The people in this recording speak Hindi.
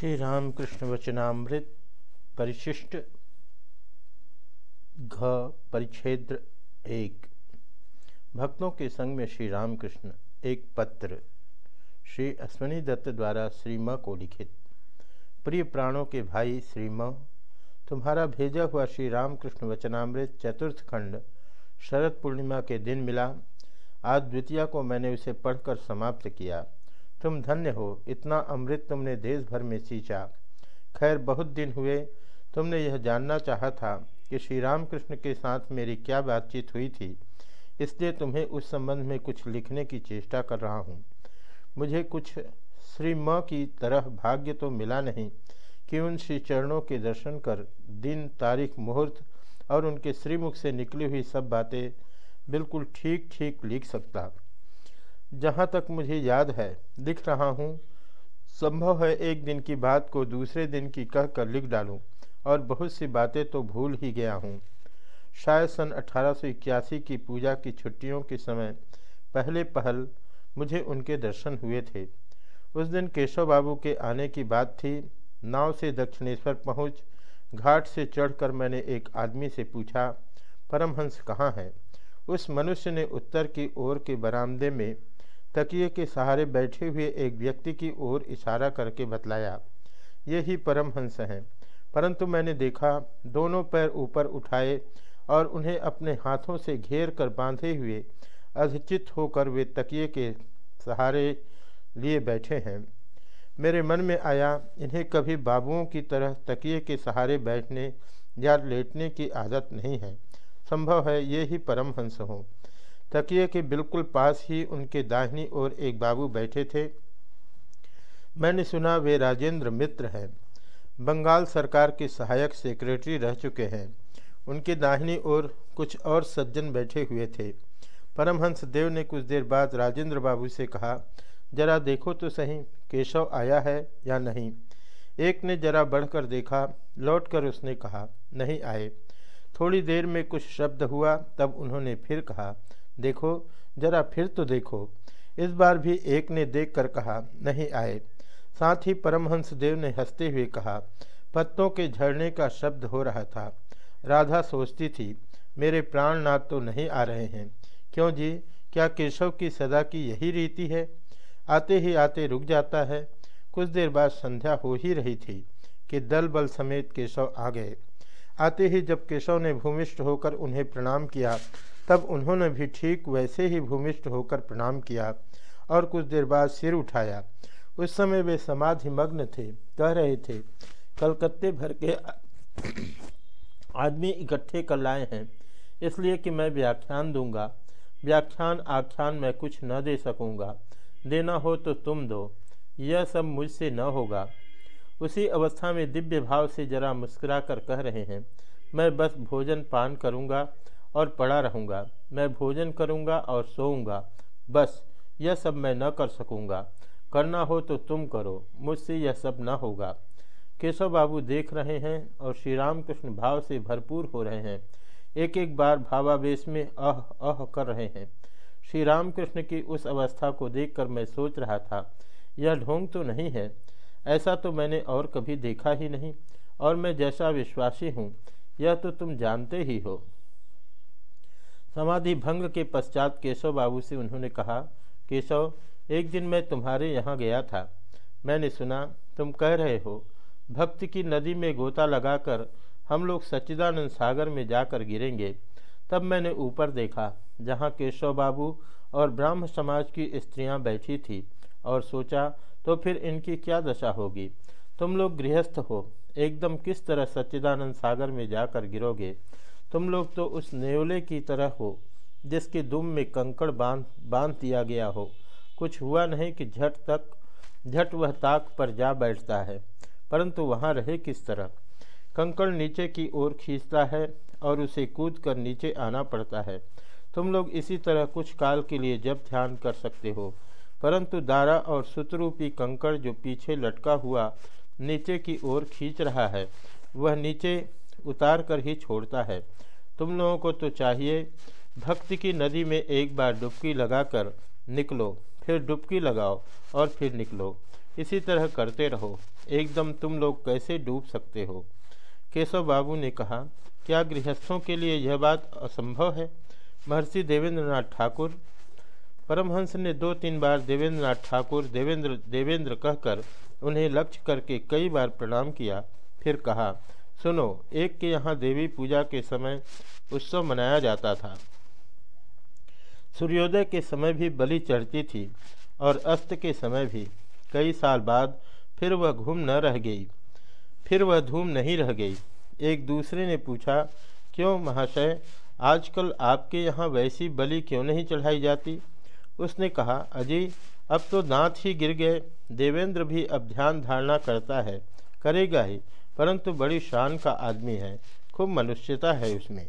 श्री रामकृष्ण वचनामृत परिशिष्ट घ परिच्छेद एक। भक्तों के संग में श्री रामकृष्ण एक पत्र श्री अश्विनी दत्त द्वारा श्री म को लिखित। प्रिय प्राणों के भाई श्री म, तुम्हारा भेजा हुआ श्री रामकृष्ण वचनामृत चतुर्थ खंड शरद पूर्णिमा के दिन मिला। आज द्वितीया को मैंने उसे पढ़कर समाप्त किया। तुम धन्य हो, इतना अमृत तुमने देश भर में सींचा। खैर, बहुत दिन हुए, तुमने यह जानना चाहा था कि श्री रामकृष्ण के साथ मेरी क्या बातचीत हुई थी। इसलिए तुम्हें उस संबंध में कुछ लिखने की चेष्टा कर रहा हूँ। मुझे कुछ श्री म की तरह भाग्य तो मिला नहीं कि उन श्री चरणों के दर्शन कर दिन, तारीख, मुहूर्त और उनके श्रीमुख से निकली हुई सब बातें बिल्कुल ठीक ठीक लिख सकता। जहाँ तक मुझे याद है, लिख रहा हूँ, संभव है एक दिन की बात को दूसरे दिन की कह कर लिख डालूँ, और बहुत सी बातें तो भूल ही गया हूँ। शायद सन अठारह की पूजा की छुट्टियों के समय पहले पहल मुझे उनके दर्शन हुए थे। उस दिन केशव बाबू के आने की बात थी, नाव से दक्षिणेश्वर पहुँच, घाट से चढ़कर मैंने एक आदमी से पूछा, परमहंस कहाँ है? उस मनुष्य ने उत्तर की ओर के बरामदे में तकिए के सहारे बैठे हुए एक व्यक्ति की ओर इशारा करके बतलाया, ये ही परमहंस हैं। परंतु मैंने देखा, दोनों पैर ऊपर उठाए और उन्हें अपने हाथों से घेर कर बांधे हुए अधिचित होकर वे तकिए के सहारे लिए बैठे हैं। मेरे मन में आया, इन्हें कभी बाबुओं की तरह तकिए के सहारे बैठने या लेटने की आदत नहीं है। संभव है ये ही परमहंस हों। तकिए के बिल्कुल पास ही उनके दाहिनी ओर एक बाबू बैठे थे। मैंने सुना वे राजेंद्र मित्र हैं। बंगाल सरकार के सहायक सेक्रेटरी रह चुके हैं। उनके दाहिनी ओर कुछ और सज्जन बैठे हुए थे। परमहंस देव ने कुछ देर बाद राजेंद्र बाबू से कहा, जरा देखो तो सही, केशव आया है या नहीं? एक ने जरा बढ़कर देखा, लौटकर उसने कहा, नहीं आए। थोड़ी देर में कुछ शब्द हुआ, तब उन्होंने फिर कहा, देखो, जरा फिर तो देखो। इस बार भी एक ने देख कर कहा, नहीं आए। साथ ही परमहंस देव ने हँसते हुए कहा, पत्तों के झड़ने का शब्द हो रहा था। राधा सोचती थी, मेरे प्राणनाथ तो नहीं आ रहे हैं। क्यों जी? क्या केशव की सदा की यही रीति है? आते ही आते रुक जाता है। कुछ देर बाद संध्या हो ही रही थी कि दल बल समेत केशव आ गए। आते ही जब केशव ने भूमिष्ठ होकर उन्हें प्रणाम किया, तब उन्होंने भी ठीक वैसे ही भूमिष्ठ होकर प्रणाम किया और कुछ देर बाद सिर उठाया। उस समय वे समाधि मग्न थे, कह रहे थे, कलकत्ते भर के आदमी इकट्ठे कर लाए हैं, इसलिए कि मैं व्याख्यान दूँगा। व्याख्यान आख्यान में कुछ न दे सकूँगा। देना हो तो तुम दो, यह सब मुझसे न होगा। उसी अवस्था में दिव्य भाव से जरा मुस्कुरा कर कह रहे हैं, मैं बस भोजन पान करूँगा और पड़ा रहूँगा। मैं भोजन करूँगा और सोऊँगा। बस, यह सब मैं न कर सकूँगा। करना हो तो तुम करो, मुझसे यह सब न होगा। केशव बाबू देख रहे हैं और श्री राम कृष्ण भाव से भरपूर हो रहे हैं। एक एक बार भावावेश में अह अह कर रहे हैं। श्री रामकृष्ण की उस अवस्था को देखकर मैं सोच रहा था, यह ढोंग तो नहीं है ऐसा तो मैंने और कभी देखा ही नहीं, और मैं जैसा विश्वासी हूँ, यह तो तुम जानते ही हो। समाधि भंग के पश्चात केशव बाबू से उन्होंने कहा, केशव, एक दिन मैं तुम्हारे यहाँ गया था। मैंने सुना, तुम कह रहे हो, भक्ति की नदी में गोता लगाकर हम लोग सच्चिदानंद सागर में जाकर गिरेंगे। तब मैंने ऊपर देखा, जहाँ केशव बाबू और ब्राह्म समाज की स्त्रियाँ बैठी थी। और सोचा तो फिर इनकी क्या दशा होगी? तुम लोग गृहस्थ हो। एकदम किस तरह सच्चिदानंद सागर में जाकर गिरोगे? तुम लोग तो उस नेवले की तरह हो, जिसके दुम में कंकड़ बाँध बाँध दिया गया हो। कुछ हुआ नहीं कि झट तक, झट वह ताक पर जा बैठता है, परंतु वहाँ रहे किस तरह? कंकड़ नीचे की ओर खींचता है और उसे कूद कर नीचे आना पड़ता है। तुम लोग इसी तरह कुछ काल के लिए जब ध्यान कर सकते हो। परंतु दारा और सुतरूपी कंकड़ जो पीछे लटका हुआ नीचे की ओर खींच रहा है, वह नीचे उतार कर ही छोड़ता है। तुम लोगों को तो चाहिए, भक्ति की नदी में एक बार डुबकी लगाकर निकलो, फिर डुबकी लगाओ और फिर निकलो। इसी तरह करते रहो। एकदम तुम लोग कैसे डूब सकते हो? केशव बाबू ने कहा, क्या गृहस्थों के लिए यह बात असंभव है? महर्षि देवेंद्रनाथ ठाकुर परमहंस ने दो तीन बार देवेंद्रनाथ ठाकुर, देवेंद्र देवेंद्र कहकर उन्हें लक्ष्य करके कई बार प्रणाम किया। फिर कहा, सुनो, एक के यहाँ देवी पूजा के समय उत्सव मनाया जाता था। सूर्योदय के समय भी बलि चढ़ती थी और अस्त के समय भी। कई साल बाद फिर वह घूम न रह गई। फिर वह धूम नहीं रह गई। एक दूसरे ने पूछा, क्यों महाशय, आजकल आपके यहाँ वैसी बलि क्यों नहीं चढ़ाई जाती? उसने कहा अजय अब तो दांत ही गिर गए। देवेंद्र भी अब ध्यान धारणा करता है, करेगा ही, परंतु बड़ी शान का आदमी है। खूब मनुष्यता है उसमें।